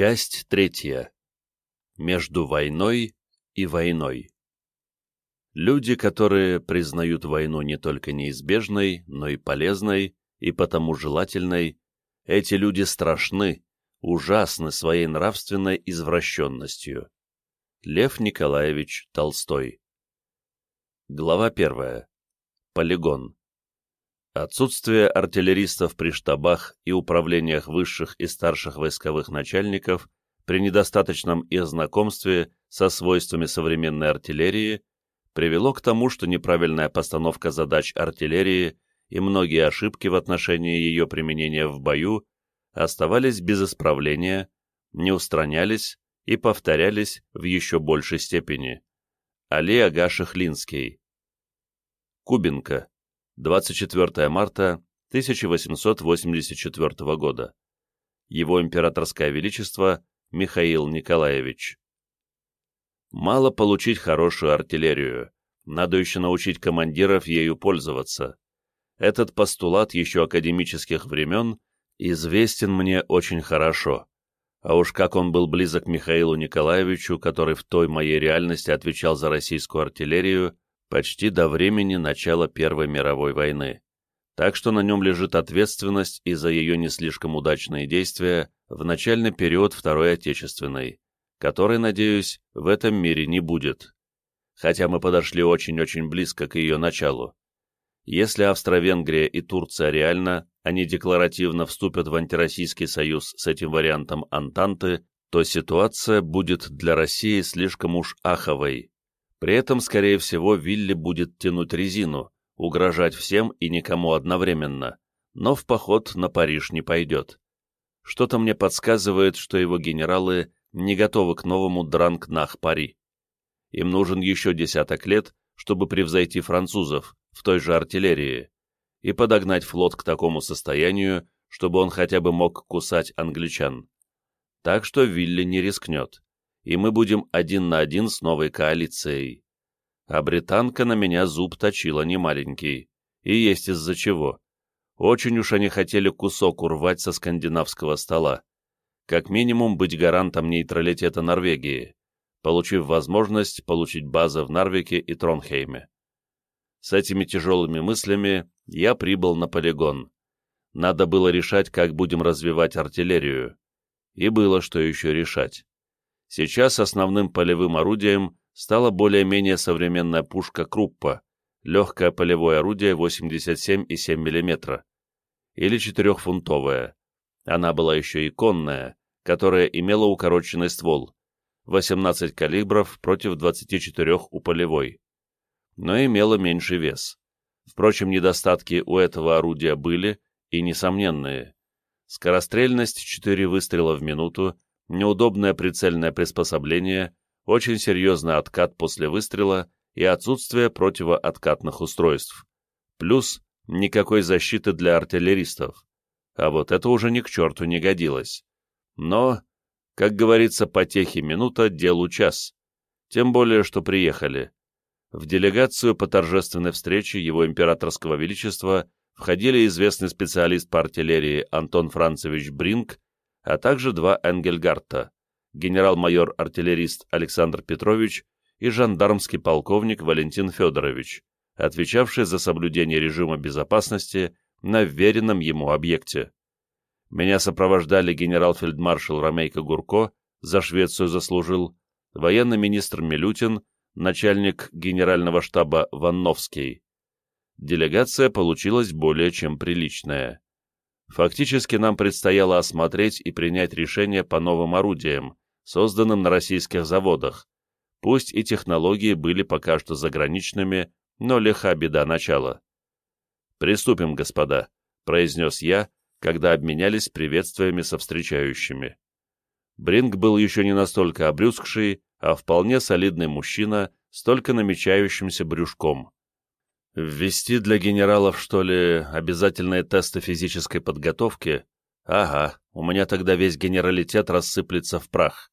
Часть третья. Между войной и войной. Люди, которые признают войну не только неизбежной, но и полезной, и потому желательной, эти люди страшны, ужасны своей нравственной извращенностью. Лев Николаевич Толстой. Глава первая. Полигон. Отсутствие артиллеристов при штабах и управлениях высших и старших войсковых начальников при недостаточном их знакомстве со свойствами современной артиллерии привело к тому, что неправильная постановка задач артиллерии и многие ошибки в отношении ее применения в бою оставались без исправления, не устранялись и повторялись в еще большей степени. Али Ага Шехлинский Кубинка 24 марта 1884 года. Его императорское величество Михаил Николаевич. Мало получить хорошую артиллерию, надо еще научить командиров ею пользоваться. Этот постулат еще академических времен известен мне очень хорошо. А уж как он был близок Михаилу Николаевичу, который в той моей реальности отвечал за российскую артиллерию, почти до времени начала Первой мировой войны, так что на нем лежит ответственность и за ее не слишком удачные действия в начальный период Второй Отечественной, которой, надеюсь, в этом мире не будет. Хотя мы подошли очень-очень близко к ее началу. Если Австро-Венгрия и Турция реально, не декларативно вступят в антироссийский союз с этим вариантом Антанты, то ситуация будет для России слишком уж аховой, при этом, скорее всего, Вилли будет тянуть резину, угрожать всем и никому одновременно, но в поход на Париж не пойдет. Что-то мне подсказывает, что его генералы не готовы к новому Дранг-Нах-Пари. Им нужен еще десяток лет, чтобы превзойти французов в той же артиллерии и подогнать флот к такому состоянию, чтобы он хотя бы мог кусать англичан. Так что Вилли не рискнет и мы будем один на один с новой коалицией. А британка на меня зуб точила немаленький, и есть из-за чего. Очень уж они хотели кусок урвать со скандинавского стола. Как минимум быть гарантом нейтралитета Норвегии, получив возможность получить базы в Нарвике и Тронхейме. С этими тяжелыми мыслями я прибыл на полигон. Надо было решать, как будем развивать артиллерию. И было что еще решать. Сейчас основным полевым орудием стала более-менее современная пушка Круппа, легкое полевое орудие 87,7 мм, или четырехфунтовая. Она была еще и конная, которая имела укороченный ствол, 18 калибров против 24 у полевой, но имела меньший вес. Впрочем, недостатки у этого орудия были и несомненные. Скорострельность 4 выстрела в минуту, неудобное прицельное приспособление, очень серьезный откат после выстрела и отсутствие противооткатных устройств. Плюс никакой защиты для артиллеристов. А вот это уже ни к черту не годилось. Но, как говорится, потехи минута, делу час. Тем более, что приехали. В делегацию по торжественной встрече его императорского величества входили известный специалист по артиллерии Антон Францевич Бринг а также два Энгельгарта, генерал-майор-артиллерист Александр Петрович и жандармский полковник Валентин Федорович, отвечавший за соблюдение режима безопасности на веренном ему объекте. Меня сопровождали генерал-фельдмаршал Ромейко Гурко, за Швецию заслужил, военный министр Милютин, начальник генерального штаба Ванновский. Делегация получилась более чем приличная. Фактически нам предстояло осмотреть и принять решение по новым орудиям, созданным на российских заводах. Пусть и технологии были пока что заграничными, но лиха беда начала. «Приступим, господа», — произнес я, когда обменялись приветствиями со встречающими. Бринг был еще не настолько обрюзгший, а вполне солидный мужчина с только намечающимся брюшком. Ввести для генералов, что ли, обязательные тесты физической подготовки? Ага, у меня тогда весь генералитет рассыплется в прах.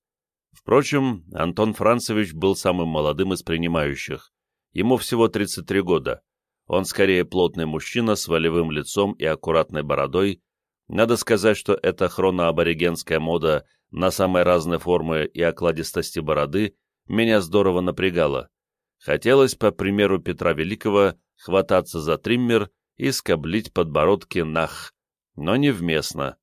Впрочем, Антон Францевич был самым молодым из принимающих. Ему всего 33 года. Он скорее плотный мужчина с волевым лицом и аккуратной бородой. Надо сказать, что эта хроноаборигенская мода на самой разной формы и окладистости бороды меня здорово напрягало. Хотелось, по примеру Петра Великого, хвататься за триммер и скоблить подбородки нах, но невместно.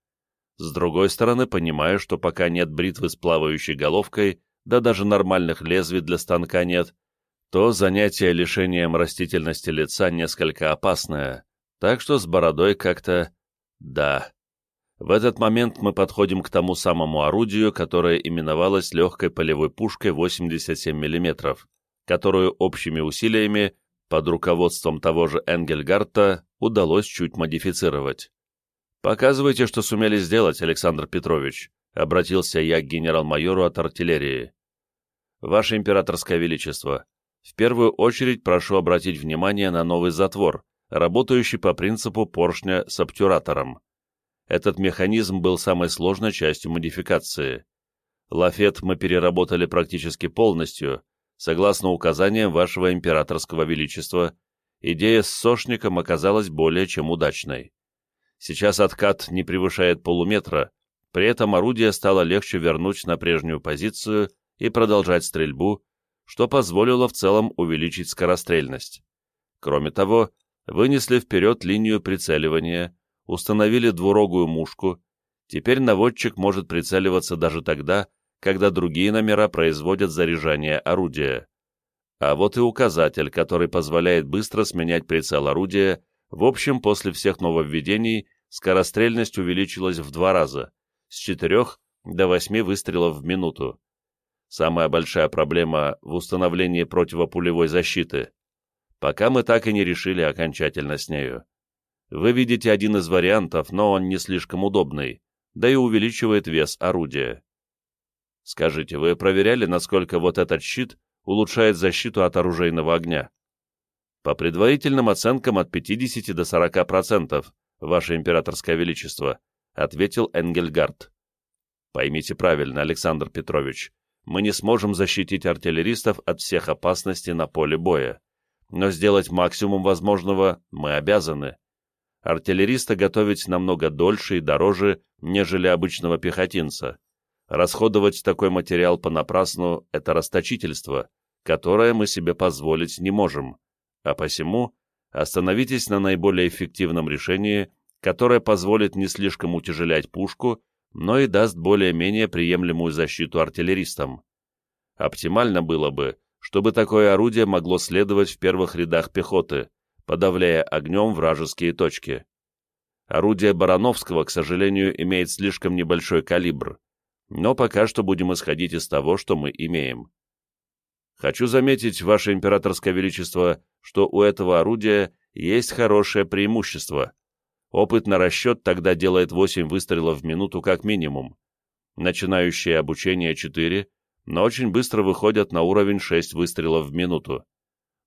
С другой стороны, понимаю, что пока нет бритвы с плавающей головкой, да даже нормальных лезвий для станка нет, то занятие лишением растительности лица несколько опасное, так что с бородой как-то... да. В этот момент мы подходим к тому самому орудию, которое именовалось легкой полевой пушкой 87 мм, которую общими усилиями под руководством того же Энгельгарта удалось чуть модифицировать. «Показывайте, что сумели сделать, Александр Петрович», — обратился я к генерал-майору от артиллерии. «Ваше императорское величество, в первую очередь прошу обратить внимание на новый затвор, работающий по принципу поршня с обтюратором. Этот механизм был самой сложной частью модификации. Лафет мы переработали практически полностью, согласно указаниям вашего императорского величества, идея с сошником оказалась более чем удачной. Сейчас откат не превышает полуметра, при этом орудие стало легче вернуть на прежнюю позицию и продолжать стрельбу, что позволило в целом увеличить скорострельность. Кроме того, вынесли вперед линию прицеливания, установили двурогую мушку, теперь наводчик может прицеливаться даже тогда, когда другие номера производят заряжание орудия. А вот и указатель, который позволяет быстро сменять прицел орудия в общем, после всех нововведений скорострельность увеличилась в два раза, с 4 до 8 выстрелов в минуту. Самая большая проблема в установлении противопулевой защиты. Пока мы так и не решили окончательно с нею. Вы видите один из вариантов, но он не слишком удобный, да и увеличивает вес орудия. Скажите, вы проверяли, насколько вот этот щит улучшает защиту от оружейного огня? По предварительным оценкам от 50 до 40%, Ваше Императорское Величество, ответил Энгельгард. Поймите правильно, Александр Петрович, мы не сможем защитить артиллеристов от всех опасностей на поле боя, но сделать максимум возможного мы обязаны. Артиллериста готовить намного дольше и дороже, нежели обычного пехотинца. Расходовать такой материал понапрасну – это расточительство, которое мы себе позволить не можем а посему остановитесь на наиболее эффективном решении, которое позволит не слишком утяжелять пушку, но и даст более-менее приемлемую защиту артиллеристам. Оптимально было бы, чтобы такое орудие могло следовать в первых рядах пехоты, подавляя огнем вражеские точки. Орудие Барановского, к сожалению, имеет слишком небольшой калибр, но пока что будем исходить из того, что мы имеем. Хочу заметить, Ваше Императорское Величество, что у этого орудия есть хорошее преимущество. Опыт на расчет тогда делает 8 выстрелов в минуту как минимум. Начинающие обучение 4, но очень быстро выходят на уровень 6 выстрелов в минуту.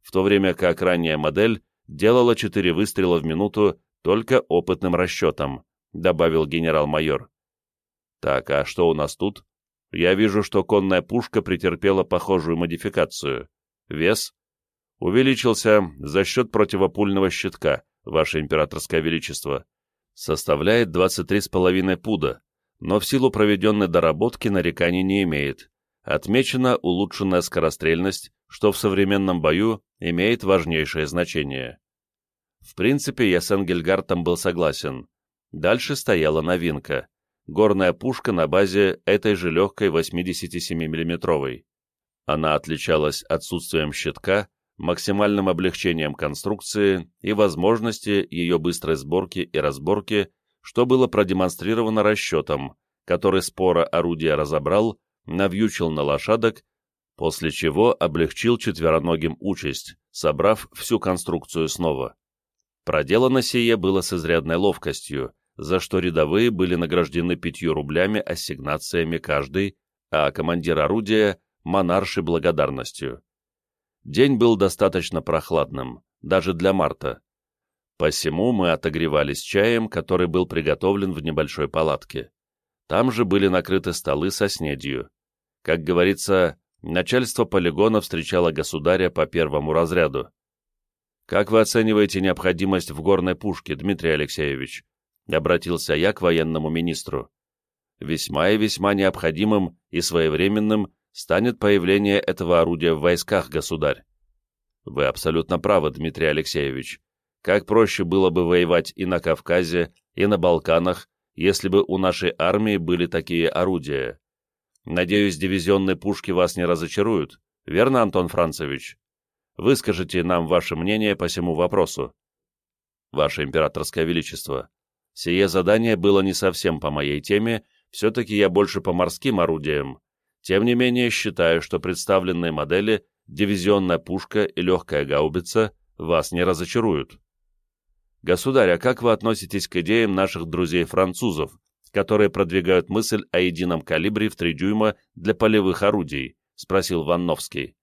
В то время как ранняя модель делала 4 выстрела в минуту только опытным расчетом, добавил генерал-майор. Так, а что у нас тут? Я вижу, что конная пушка претерпела похожую модификацию. Вес увеличился за счет противопульного щитка, Ваше Императорское Величество. Составляет 23,5 пуда, но в силу проведенной доработки нареканий не имеет. Отмечена улучшенная скорострельность, что в современном бою имеет важнейшее значение. В принципе, я с Энгельгартом был согласен. Дальше стояла новинка горная пушка на базе этой же легкой 87 миллиметровой Она отличалась отсутствием щитка, максимальным облегчением конструкции и возможности ее быстрой сборки и разборки, что было продемонстрировано расчетом, который спора орудия разобрал, навьючил на лошадок, после чего облегчил четвероногим участь, собрав всю конструкцию снова. Проделано сие было с изрядной ловкостью, за что рядовые были награждены пятью рублями ассигнациями каждый, а командир орудия — монаршей благодарностью. День был достаточно прохладным, даже для марта. Посему мы отогревались чаем, который был приготовлен в небольшой палатке. Там же были накрыты столы со снедью. Как говорится, начальство полигона встречало государя по первому разряду. Как вы оцениваете необходимость в горной пушке, Дмитрий Алексеевич? — обратился я к военному министру. весьма и весьма необходимым и своевременным станет появление этого орудия в войсках, государь. Вы абсолютно правы, Дмитрий Алексеевич. Как проще было бы воевать и на Кавказе, и на Балканах, если бы у нашей армии были такие орудия. Надеюсь, дивизионные пушки вас не разочаруют, верно, Антон Францевич? Выскажите нам ваше мнение по всему вопросу. Ваше императорское величество, сие задание было не совсем по моей теме, все-таки я больше по морским орудиям. Тем не менее, считаю, что представленные модели, дивизионная пушка и легкая гаубица, вас не разочаруют. Государь, а как вы относитесь к идеям наших друзей-французов, которые продвигают мысль о едином калибре в 3 дюйма для полевых орудий? — спросил Ванновский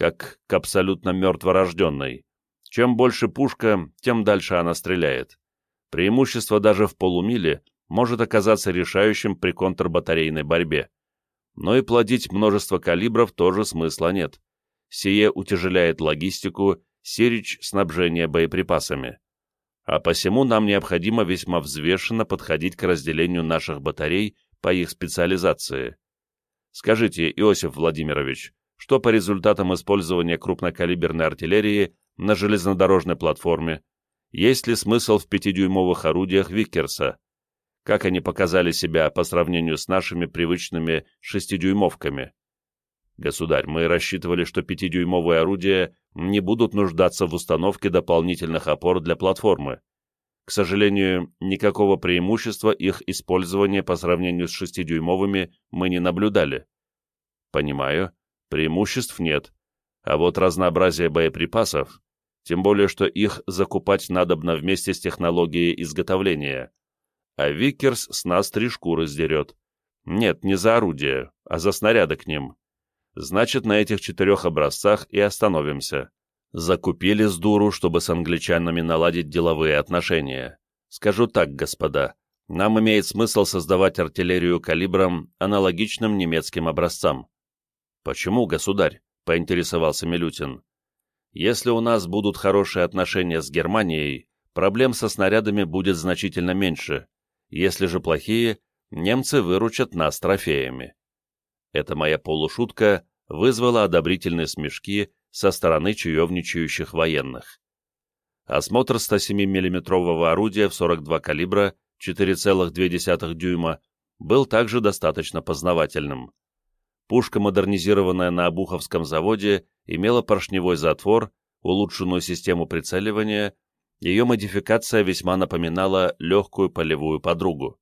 как к абсолютно мертворожденной. Чем больше пушка, тем дальше она стреляет. Преимущество даже в полумиле может оказаться решающим при контрбатарейной борьбе. Но и плодить множество калибров тоже смысла нет. Сие утяжеляет логистику, сирич снабжения боеприпасами. А посему нам необходимо весьма взвешенно подходить к разделению наших батарей по их специализации. Скажите, Иосиф Владимирович, что по результатам использования крупнокалиберной артиллерии на железнодорожной платформе, есть ли смысл в пятидюймовых орудиях Виккерса, как они показали себя по сравнению с нашими привычными шестидюймовками. Государь, мы рассчитывали, что пятидюймовые орудия не будут нуждаться в установке дополнительных опор для платформы. К сожалению, никакого преимущества их использования по сравнению с шестидюймовыми мы не наблюдали. Понимаю, Преимуществ нет, а вот разнообразие боеприпасов, тем более что их закупать надобно вместе с технологией изготовления. А Виккерс с нас три шкуры сдерет. Нет, не за орудие, а за снаряды к ним. Значит, на этих четырех образцах и остановимся. Закупили с дуру, чтобы с англичанами наладить деловые отношения. Скажу так, господа, нам имеет смысл создавать артиллерию калибром, аналогичным немецким образцам. «Почему, государь?» — поинтересовался Милютин. «Если у нас будут хорошие отношения с Германией, проблем со снарядами будет значительно меньше. Если же плохие, немцы выручат нас трофеями». Эта моя полушутка вызвала одобрительные смешки со стороны чаевничающих военных. Осмотр 107 миллиметрового орудия в 42 калибра 4,2 дюйма был также достаточно познавательным. Пушка, модернизированная на Обуховском заводе, имела поршневой затвор, улучшенную систему прицеливания, ее модификация весьма напоминала легкую полевую подругу.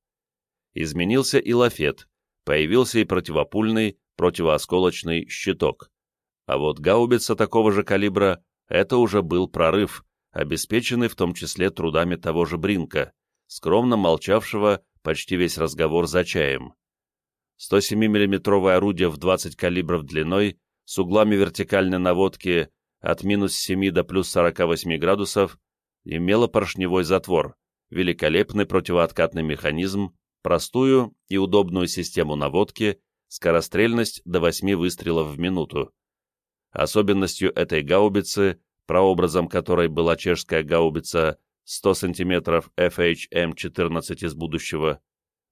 Изменился и лафет, появился и противопульный, противоосколочный щиток. А вот гаубица такого же калибра — это уже был прорыв, обеспеченный в том числе трудами того же Бринка, скромно молчавшего почти весь разговор за чаем. 107 миллиметровое орудие в 20 калибров длиной с углами вертикальной наводки от минус 7 до плюс 48 градусов имело поршневой затвор, великолепный противооткатный механизм, простую и удобную систему наводки, скорострельность до 8 выстрелов в минуту. Особенностью этой гаубицы, прообразом которой была чешская гаубица 100 см FHM-14 из будущего,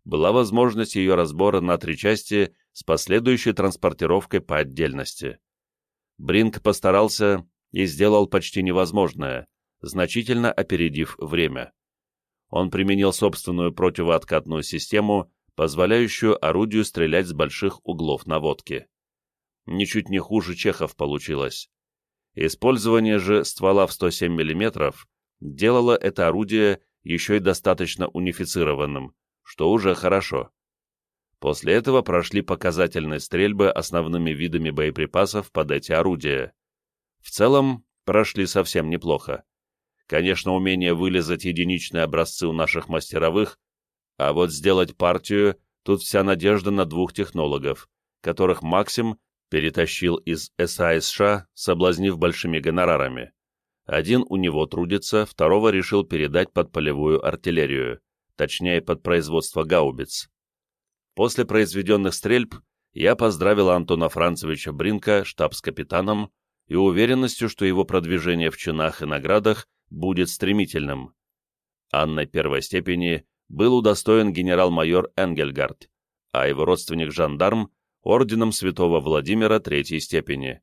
была возможность ее разбора на три части с последующей транспортировкой по отдельности. Бринк постарался и сделал почти невозможное, значительно опередив время. Он применил собственную противооткатную систему, позволяющую орудию стрелять с больших углов наводки. Ничуть не хуже чехов получилось. Использование же ствола в 107 мм делало это орудие еще и достаточно унифицированным, что уже хорошо. После этого прошли показательные стрельбы основными видами боеприпасов под эти орудия. В целом, прошли совсем неплохо. Конечно, умение вылезать единичные образцы у наших мастеровых, а вот сделать партию, тут вся надежда на двух технологов, которых Максим перетащил из САСШ, соблазнив большими гонорарами. Один у него трудится, второго решил передать под полевую артиллерию точнее под производство гаубиц. После произведенных стрельб я поздравил Антона Францевича Бринка штабс-капитаном и уверенностью, что его продвижение в чинах и наградах будет стремительным. Анной первой степени был удостоен генерал-майор Энгельгард, а его родственник-жандарм — орденом святого Владимира третьей степени.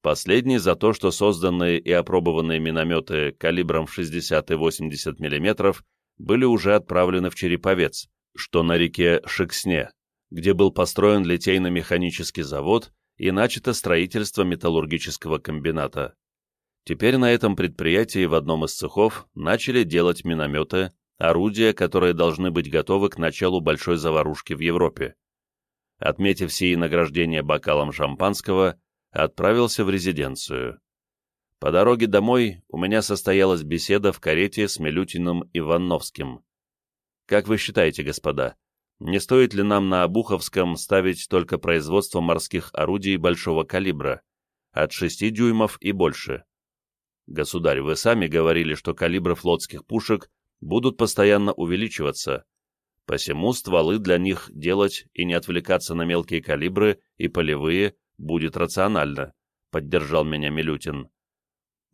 Последний за то, что созданные и опробованные минометы калибром в 60 и 80 мм были уже отправлены в Череповец, что на реке Шексне, где был построен литейно-механический завод и начато строительство металлургического комбината. Теперь на этом предприятии в одном из цехов начали делать минометы, орудия, которые должны быть готовы к началу большой заварушки в Европе. Отметив сии награждения бокалом шампанского, отправился в резиденцию. По дороге домой у меня состоялась беседа в карете с Милютиным и Ванновским. Как вы считаете, господа, не стоит ли нам на Обуховском ставить только производство морских орудий большого калибра, от 6 дюймов и больше? Государь, вы сами говорили, что калибры флотских пушек будут постоянно увеличиваться, посему стволы для них делать и не отвлекаться на мелкие калибры и полевые будет рационально, поддержал меня Милютин.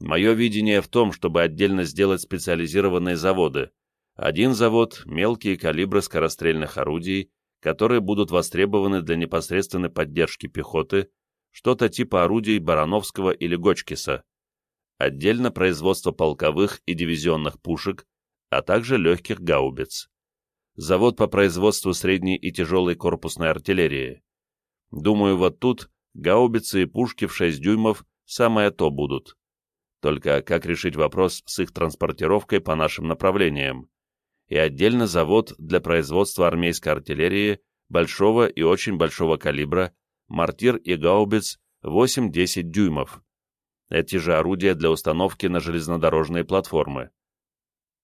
Мое видение в том, чтобы отдельно сделать специализированные заводы. Один завод — мелкие калибры скорострельных орудий, которые будут востребованы для непосредственной поддержки пехоты, что-то типа орудий Барановского или Гочкиса. Отдельно производство полковых и дивизионных пушек, а также легких гаубиц. Завод по производству средней и тяжелой корпусной артиллерии. Думаю, вот тут гаубицы и пушки в 6 дюймов самое то будут. Только как решить вопрос с их транспортировкой по нашим направлениям? И отдельно завод для производства армейской артиллерии большого и очень большого калибра, мортир и гаубиц 8-10 дюймов. Эти же орудия для установки на железнодорожные платформы.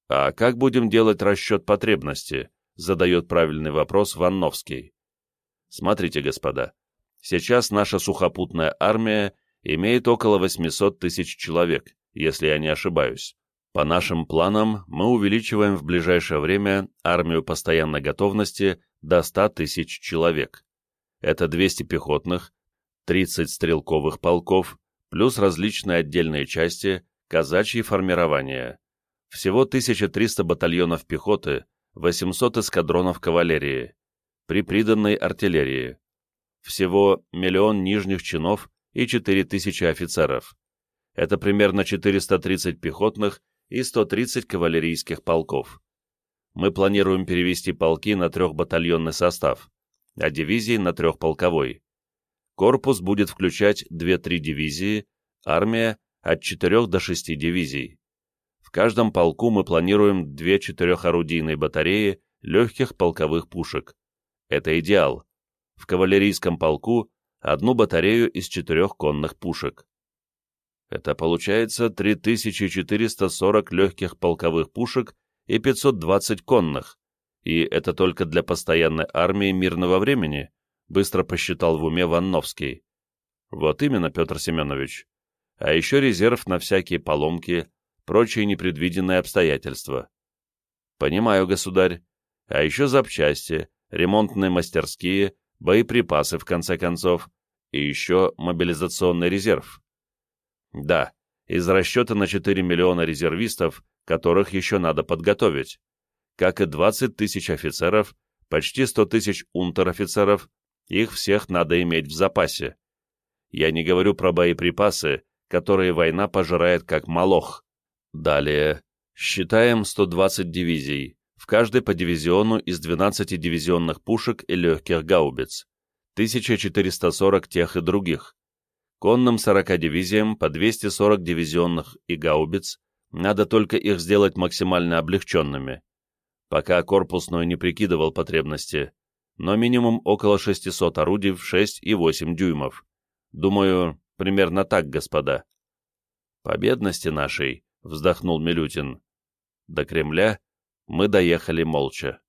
«А как будем делать расчет потребности?» — задает правильный вопрос Ванновский. Смотрите, господа, сейчас наша сухопутная армия имеет около 800 тысяч человек, если я не ошибаюсь. По нашим планам, мы увеличиваем в ближайшее время армию постоянной готовности до 100 тысяч человек. Это 200 пехотных, 30 стрелковых полков, плюс различные отдельные части, казачьи формирования. Всего 1300 батальонов пехоты, 800 эскадронов кавалерии, при приданной артиллерии. Всего миллион нижних чинов и 4000 офицеров. Это примерно 430 пехотных и 130 кавалерийских полков. Мы планируем перевести полки на трехбатальонный состав, а дивизии на трехполковой. Корпус будет включать 2-3 дивизии, армия от 4 до 6 дивизий. В каждом полку мы планируем две четырехорудийные батареи легких полковых пушек. Это идеал. В кавалерийском полку одну батарею из четырех конных пушек. Это получается 3440 легких полковых пушек и 520 конных. И это только для постоянной армии мирного времени, быстро посчитал в уме Ванновский. Вот именно, Петр Семенович. А еще резерв на всякие поломки, прочие непредвиденные обстоятельства. Понимаю, государь. А еще запчасти, ремонтные мастерские, боеприпасы, в конце концов, и еще мобилизационный резерв. Да, из расчета на 4 миллиона резервистов, которых еще надо подготовить, как и 20 тысяч офицеров, почти 100 тысяч унтер-офицеров, их всех надо иметь в запасе. Я не говорю про боеприпасы, которые война пожирает как молох. Далее. Считаем 120 дивизий, в каждой по дивизиону из 12 дивизионных пушек и легких гаубиц, 1440 тех и других. Конным 40 дивизиям по 240 дивизионных и гаубиц, надо только их сделать максимально облегченными. Пока корпусной не прикидывал потребности, но минимум около 600 орудий в 6 и 8 дюймов. Думаю, примерно так, господа. По бедности нашей, — вздохнул Милютин. До Кремля мы доехали молча.